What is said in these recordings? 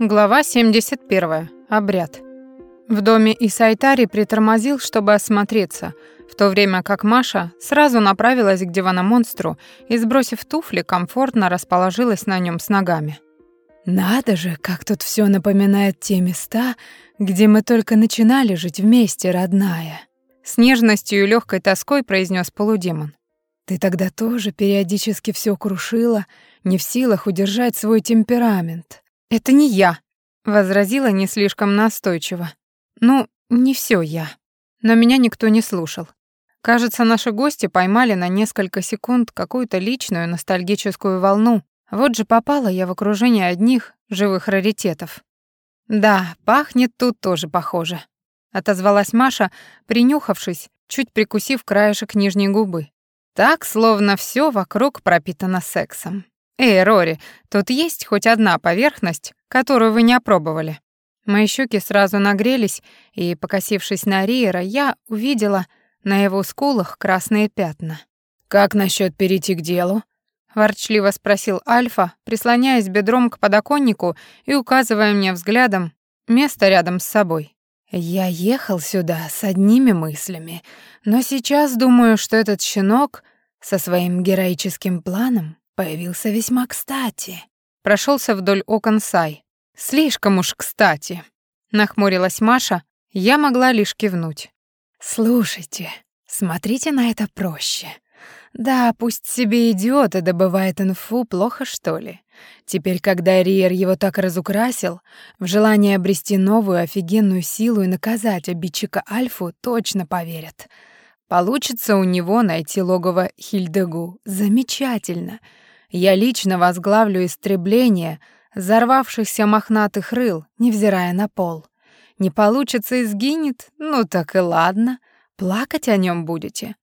Глава 71. Обряд. В доме Исайтари притормозил, чтобы осмотреться, в то время как Маша сразу направилась к диваномонстру и, сбросив туфли, комфортно расположилась на нем с ногами. «Надо же, как тут все напоминает те места, где мы только начинали жить вместе, родная!» С нежностью и легкой тоской произнес полудемон. «Ты тогда тоже периодически все крушила, не в силах удержать свой темперамент. «Это не я», — возразила не слишком настойчиво. «Ну, не все я». Но меня никто не слушал. Кажется, наши гости поймали на несколько секунд какую-то личную ностальгическую волну. Вот же попала я в окружение одних живых раритетов. «Да, пахнет тут тоже похоже», — отозвалась Маша, принюхавшись, чуть прикусив краешек нижней губы. Так, словно все вокруг пропитано сексом. «Эй, Рори, тут есть хоть одна поверхность, которую вы не опробовали?» Мои щеки сразу нагрелись, и, покосившись на Риера, я увидела на его скулах красные пятна. «Как насчет перейти к делу?» — ворчливо спросил Альфа, прислоняясь бедром к подоконнику и указывая мне взглядом место рядом с собой. «Я ехал сюда с одними мыслями, но сейчас думаю, что этот щенок со своим героическим планом появился весьма кстати. Прошелся вдоль окон Сай. Слишком уж кстати. Нахмурилась Маша, я могла лишь кивнуть. Слушайте, смотрите на это проще. Да, пусть себе идиот и добывает инфу, плохо что ли? Теперь, когда Риер его так разукрасил, в желании обрести новую офигенную силу и наказать обидчика Альфу точно поверят. Получится у него найти логово Хильдегу. Замечательно. Я лично возглавлю истребление взорвавшихся мохнатых рыл, невзирая на пол. Не получится и сгинет? Ну так и ладно. Плакать о нем будете.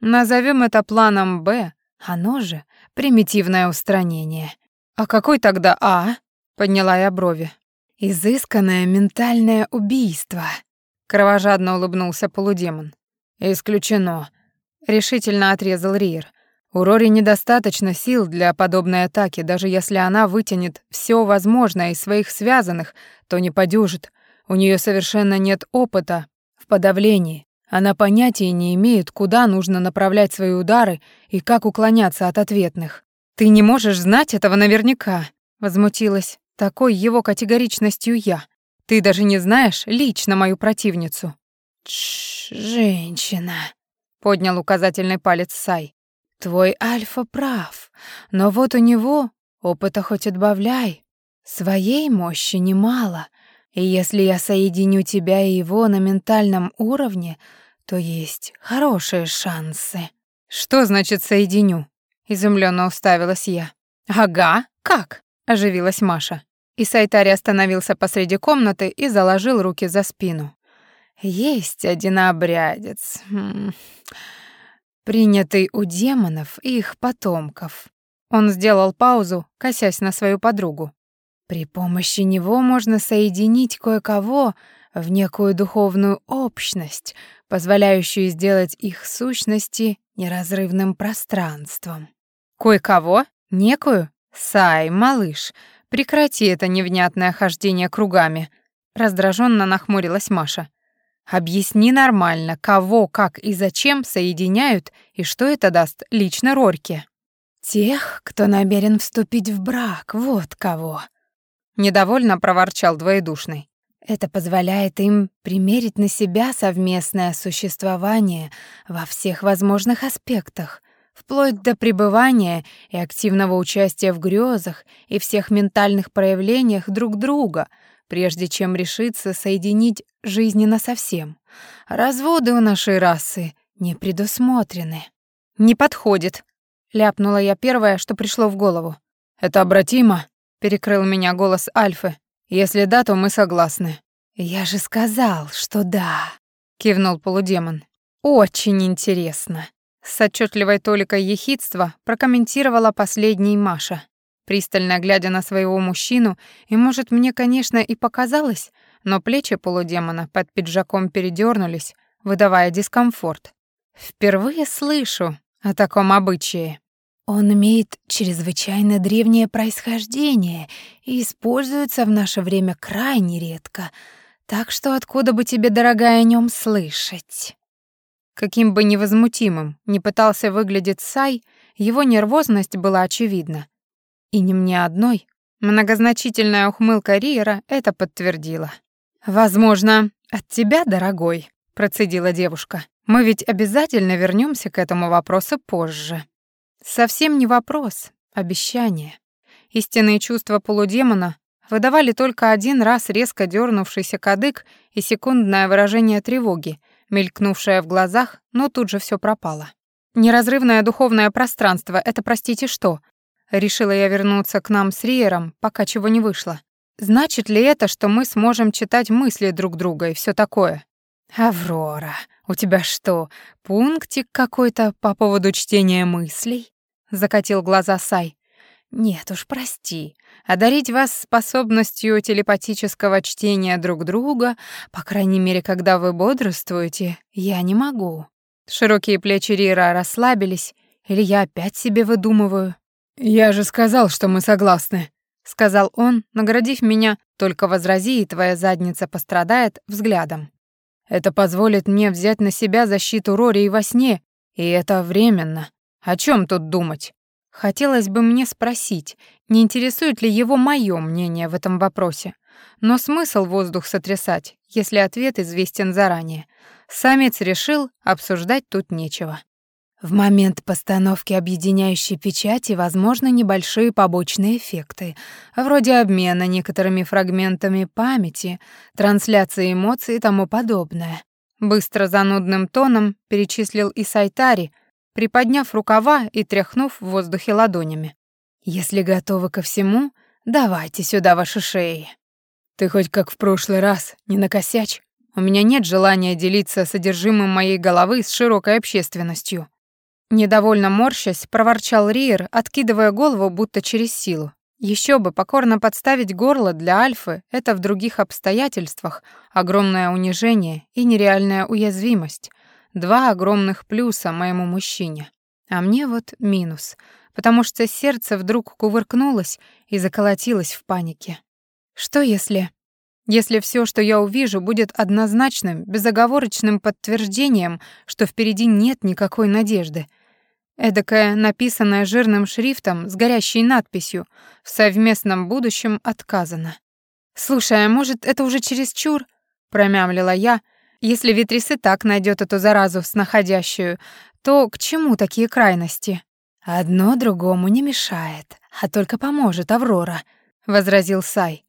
Назовем это планом «Б», оно же примитивное устранение. «А какой тогда А?» — подняла я брови. «Изысканное ментальное убийство», — кровожадно улыбнулся полудемон. «Исключено», — решительно отрезал Риер. У Рори недостаточно сил для подобной атаки, даже если она вытянет все возможное из своих связанных, то не подюжит. У нее совершенно нет опыта в подавлении. Она понятия не имеет, куда нужно направлять свои удары и как уклоняться от ответных. «Ты не можешь знать этого наверняка», — возмутилась такой его категоричностью я. «Ты даже не знаешь лично мою противницу». «Тш, женщина», — поднял указательный палец Сай. Твой Альфа прав, но вот у него опыта хоть отбавляй. Своей мощи немало, и если я соединю тебя и его на ментальном уровне, то есть хорошие шансы. Что значит соединю? Изумленно уставилась я. Ага, как? Оживилась Маша. И Сайтари остановился посреди комнаты и заложил руки за спину. Есть один обрядец принятый у демонов и их потомков. Он сделал паузу, косясь на свою подругу. При помощи него можно соединить кое-кого в некую духовную общность, позволяющую сделать их сущности неразрывным пространством. Кое-кого? Некую? Сай, малыш, прекрати это невнятное хождение кругами. Раздраженно нахмурилась Маша. Объясни нормально, кого, как и зачем соединяют и что это даст лично Рорке. Тех, кто намерен вступить в брак, вот кого. Недовольно проворчал двоедушный. Это позволяет им примерить на себя совместное существование во всех возможных аспектах, вплоть до пребывания и активного участия в грезах и всех ментальных проявлениях друг друга — прежде чем решиться соединить жизненно совсем. Разводы у нашей расы не предусмотрены. «Не подходит», — ляпнула я первое, что пришло в голову. «Это обратимо», — перекрыл меня голос Альфы. «Если да, то мы согласны». «Я же сказал, что да», — кивнул полудемон. «Очень интересно», — с отчетливой толикой ехидства прокомментировала последний Маша пристально глядя на своего мужчину, и, может, мне, конечно, и показалось, но плечи полудемона под пиджаком передернулись, выдавая дискомфорт. Впервые слышу о таком обычае. Он имеет чрезвычайно древнее происхождение и используется в наше время крайне редко, так что откуда бы тебе, дорогая, о нем слышать?» Каким бы невозмутимым ни пытался выглядеть Сай, его нервозность была очевидна. И не мне одной. Многозначительная ухмылка Риера это подтвердила. «Возможно, от тебя, дорогой», — процедила девушка. «Мы ведь обязательно вернемся к этому вопросу позже». Совсем не вопрос, обещание. Истинные чувства полудемона выдавали только один раз резко дернувшийся кадык и секундное выражение тревоги, мелькнувшее в глазах, но тут же все пропало. Неразрывное духовное пространство — это, простите, что? Решила я вернуться к нам с Риером, пока чего не вышло. Значит ли это, что мы сможем читать мысли друг друга и все такое? Аврора, у тебя что, пунктик какой-то по поводу чтения мыслей? закатил глаза Сай. Нет уж, прости. Одарить вас способностью телепатического чтения друг друга, по крайней мере, когда вы бодрствуете, я не могу. Широкие плечи Рира расслабились, или я опять себе выдумываю? Я же сказал, что мы согласны, сказал он, наградив меня только возрази, и твоя задница пострадает взглядом. Это позволит мне взять на себя защиту Рори и во сне, и это временно. О чем тут думать? Хотелось бы мне спросить, не интересует ли его моё мнение в этом вопросе. Но смысл воздух сотрясать, если ответ известен заранее. Самец решил, обсуждать тут нечего. В момент постановки объединяющей печати возможны небольшие побочные эффекты, вроде обмена некоторыми фрагментами памяти, трансляции эмоций и тому подобное. Быстро занудным тоном перечислил Исайтари, приподняв рукава и тряхнув в воздухе ладонями. «Если готовы ко всему, давайте сюда ваши шеи». «Ты хоть как в прошлый раз, не накосячь. У меня нет желания делиться содержимым моей головы с широкой общественностью». Недовольно морщась, проворчал Риер, откидывая голову будто через силу. Еще бы, покорно подставить горло для Альфы — это в других обстоятельствах огромное унижение и нереальная уязвимость — Два огромных плюса моему мужчине. А мне вот минус, потому что сердце вдруг кувыркнулось и заколотилось в панике. Что если... Если все, что я увижу, будет однозначным, безоговорочным подтверждением, что впереди нет никакой надежды. Эдакое, написанное жирным шрифтом с горящей надписью «В совместном будущем отказано». «Слушай, а может, это уже чересчур?» — промямлила я, если Витрис и так найдет эту заразу снаходящую, то к чему такие крайности? Одно другому не мешает, а только поможет Аврора, возразил Сай.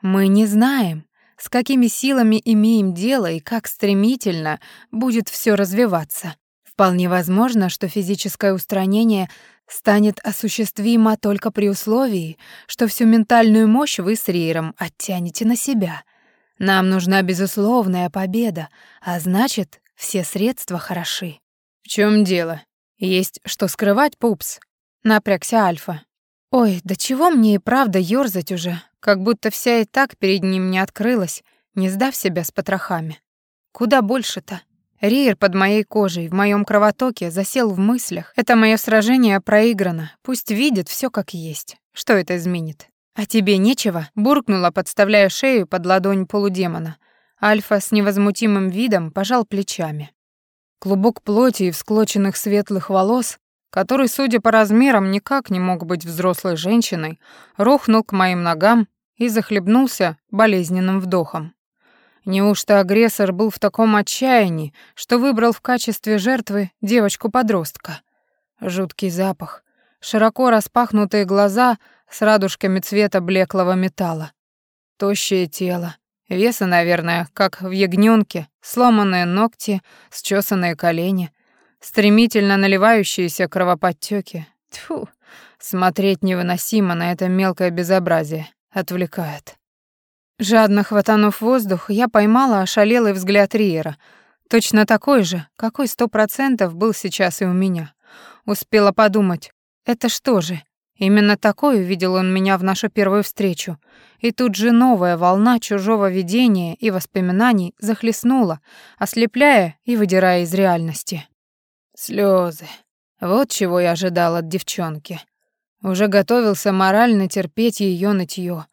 Мы не знаем, с какими силами имеем дело и как стремительно будет все развиваться. Вполне возможно, что физическое устранение станет осуществимо только при условии, что всю ментальную мощь вы с Рейром оттянете на себя — нам нужна безусловная победа, а значит, все средства хороши. В чем дело? Есть что скрывать, пупс? Напрягся Альфа. Ой, да чего мне и правда ёрзать уже, как будто вся и так перед ним не открылась, не сдав себя с потрохами. Куда больше-то? Риер под моей кожей, в моем кровотоке, засел в мыслях. Это мое сражение проиграно. Пусть видит все как есть. Что это изменит? «А тебе нечего?» — буркнула, подставляя шею под ладонь полудемона. Альфа с невозмутимым видом пожал плечами. Клубок плоти и всклоченных светлых волос, который, судя по размерам, никак не мог быть взрослой женщиной, рухнул к моим ногам и захлебнулся болезненным вдохом. Неужто агрессор был в таком отчаянии, что выбрал в качестве жертвы девочку-подростка? Жуткий запах, широко распахнутые глаза — с радужками цвета блеклого металла. Тощее тело, веса, наверное, как в ягнёнке, сломанные ногти, счесанные колени, стремительно наливающиеся кровоподтёки. Тьфу, смотреть невыносимо на это мелкое безобразие, отвлекает. Жадно хватанув воздух, я поймала ошалелый взгляд Риера, точно такой же, какой сто процентов был сейчас и у меня. Успела подумать, это что же, Именно такой увидел он меня в нашу первую встречу. И тут же новая волна чужого видения и воспоминаний захлестнула, ослепляя и выдирая из реальности. Слезы. Вот чего я ожидал от девчонки. Уже готовился морально терпеть ее нытье.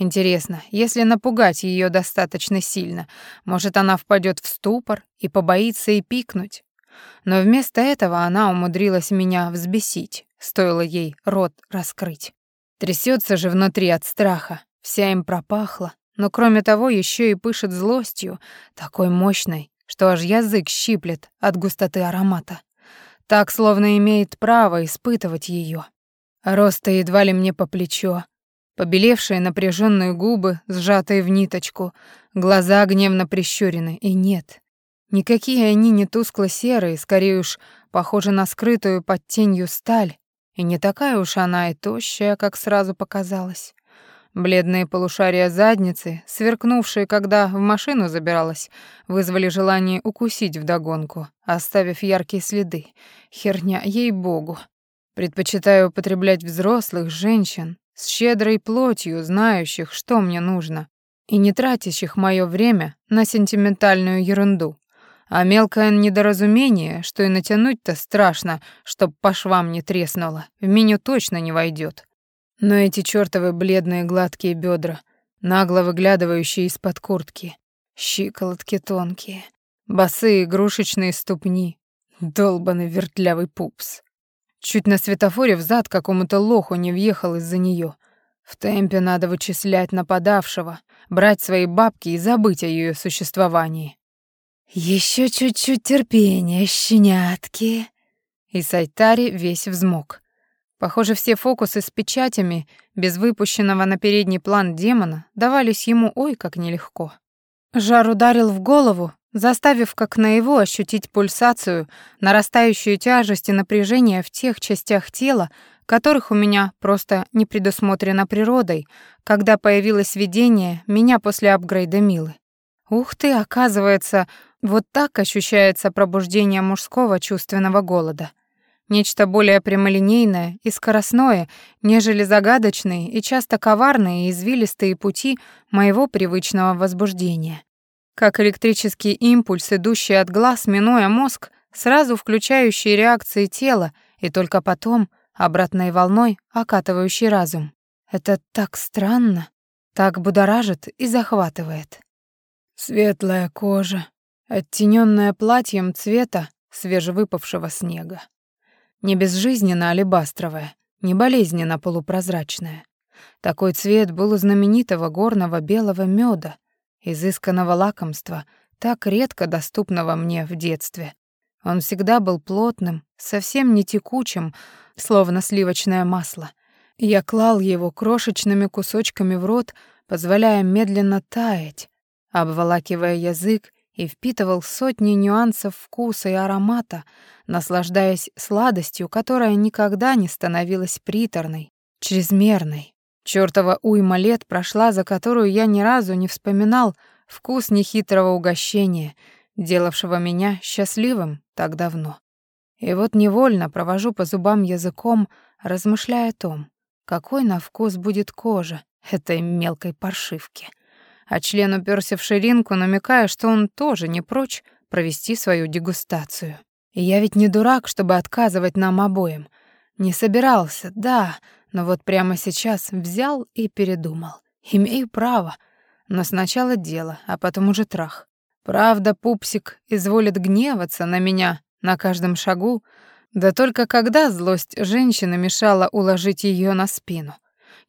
Интересно, если напугать ее достаточно сильно, может, она впадет в ступор и побоится и пикнуть. Но вместо этого она умудрилась меня взбесить, стоило ей рот раскрыть. Трясется же внутри от страха, вся им пропахла, но кроме того еще и пышет злостью, такой мощной, что аж язык щиплет от густоты аромата. Так, словно имеет право испытывать ее. Роста едва ли мне по плечо, побелевшие напряженные губы, сжатые в ниточку, глаза гневно прищурены, и нет. Никакие они не тускло-серые, скорее уж похожи на скрытую под тенью сталь, и не такая уж она и тощая, как сразу показалось. Бледные полушария задницы, сверкнувшие, когда в машину забиралась, вызвали желание укусить вдогонку, оставив яркие следы. Херня, ей-богу. Предпочитаю употреблять взрослых женщин с щедрой плотью, знающих, что мне нужно, и не тратящих моё время на сентиментальную ерунду. А мелкое недоразумение, что и натянуть-то страшно, чтоб по швам не треснуло, в меню точно не войдет. Но эти чёртовы бледные гладкие бедра, нагло выглядывающие из-под куртки, щиколотки тонкие, босые игрушечные ступни, долбанный вертлявый пупс. Чуть на светофоре взад какому-то лоху не въехал из-за нее. В темпе надо вычислять нападавшего, брать свои бабки и забыть о ее существовании. Еще чуть-чуть терпения, щенятки. И Сайтари весь взмок. Похоже, все фокусы с печатями, без выпущенного на передний план демона, давались ему ой как нелегко. Жар ударил в голову, заставив как наяву ощутить пульсацию, нарастающую тяжесть и напряжение в тех частях тела, которых у меня просто не предусмотрено природой, когда появилось видение меня после апгрейда Милы. Ух ты, оказывается, вот так ощущается пробуждение мужского чувственного голода. Нечто более прямолинейное и скоростное, нежели загадочные и часто коварные и извилистые пути моего привычного возбуждения как электрический импульс, идущий от глаз, минуя мозг, сразу включающий реакции тела и только потом обратной волной окатывающий разум. Это так странно, так будоражит и захватывает. Светлая кожа, оттенённая платьем цвета свежевыпавшего снега. Не безжизненно алебастровая, не болезненно полупрозрачная. Такой цвет был у знаменитого горного белого мёда, изысканного лакомства, так редко доступного мне в детстве. Он всегда был плотным, совсем не текучим, словно сливочное масло. Я клал его крошечными кусочками в рот, позволяя медленно таять, обволакивая язык и впитывал сотни нюансов вкуса и аромата, наслаждаясь сладостью, которая никогда не становилась приторной, чрезмерной. Чёртова уйма лет прошла, за которую я ни разу не вспоминал вкус нехитрого угощения, делавшего меня счастливым так давно. И вот невольно провожу по зубам языком, размышляя о том, какой на вкус будет кожа этой мелкой паршивки. А член уперся в ширинку, намекая, что он тоже не прочь провести свою дегустацию. И я ведь не дурак, чтобы отказывать нам обоим. Не собирался, да, но вот прямо сейчас взял и передумал. Имею право. Но сначала дело, а потом уже трах. Правда, пупсик изволит гневаться на меня на каждом шагу, да только когда злость женщины мешала уложить ее на спину.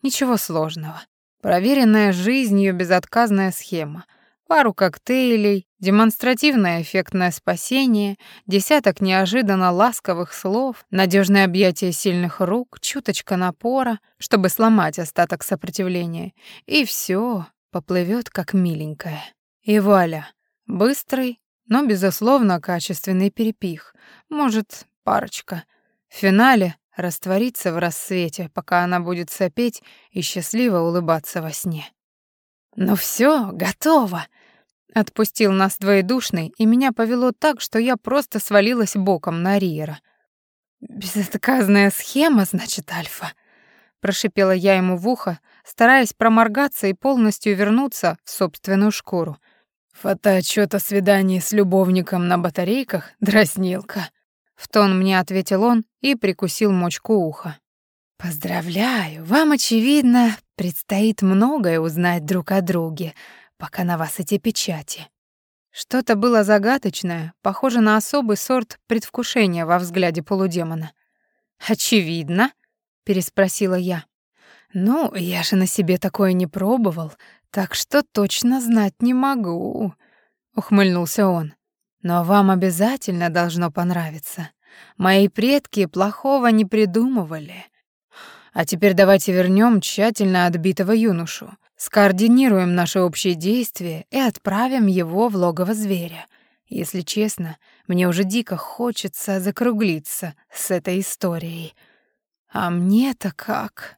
Ничего сложного. Проверенная жизнью безотказная схема — пару коктейлей, демонстративное эффектное спасение, десяток неожиданно ласковых слов, надежное объятие сильных рук, чуточка напора, чтобы сломать остаток сопротивления. И все поплывет как миленькое. И вуаля, быстрый, но, безусловно, качественный перепих. Может, парочка. В финале раствориться в рассвете, пока она будет сопеть и счастливо улыбаться во сне. «Ну все, готово!» Отпустил нас двоедушный, и меня повело так, что я просто свалилась боком на Риера. «Безотказная схема, значит, Альфа?» Прошипела я ему в ухо, стараясь проморгаться и полностью вернуться в собственную шкуру. «Фотоотчёт о свидании с любовником на батарейках, дразнилка!» В тон мне ответил он и прикусил мочку уха. Поздравляю, вам, очевидно, предстоит многое узнать друг о друге, пока на вас эти печати. Что-то было загадочное, похоже на особый сорт предвкушения во взгляде полудемона. «Очевидно?» — переспросила я. «Ну, я же на себе такое не пробовал, так что точно знать не могу», — ухмыльнулся он. «Но вам обязательно должно понравиться. Мои предки плохого не придумывали. А теперь давайте вернем тщательно отбитого юношу скоординируем наши общие действия и отправим его в логово зверя. Если честно, мне уже дико хочется закруглиться с этой историей. А мне-то как?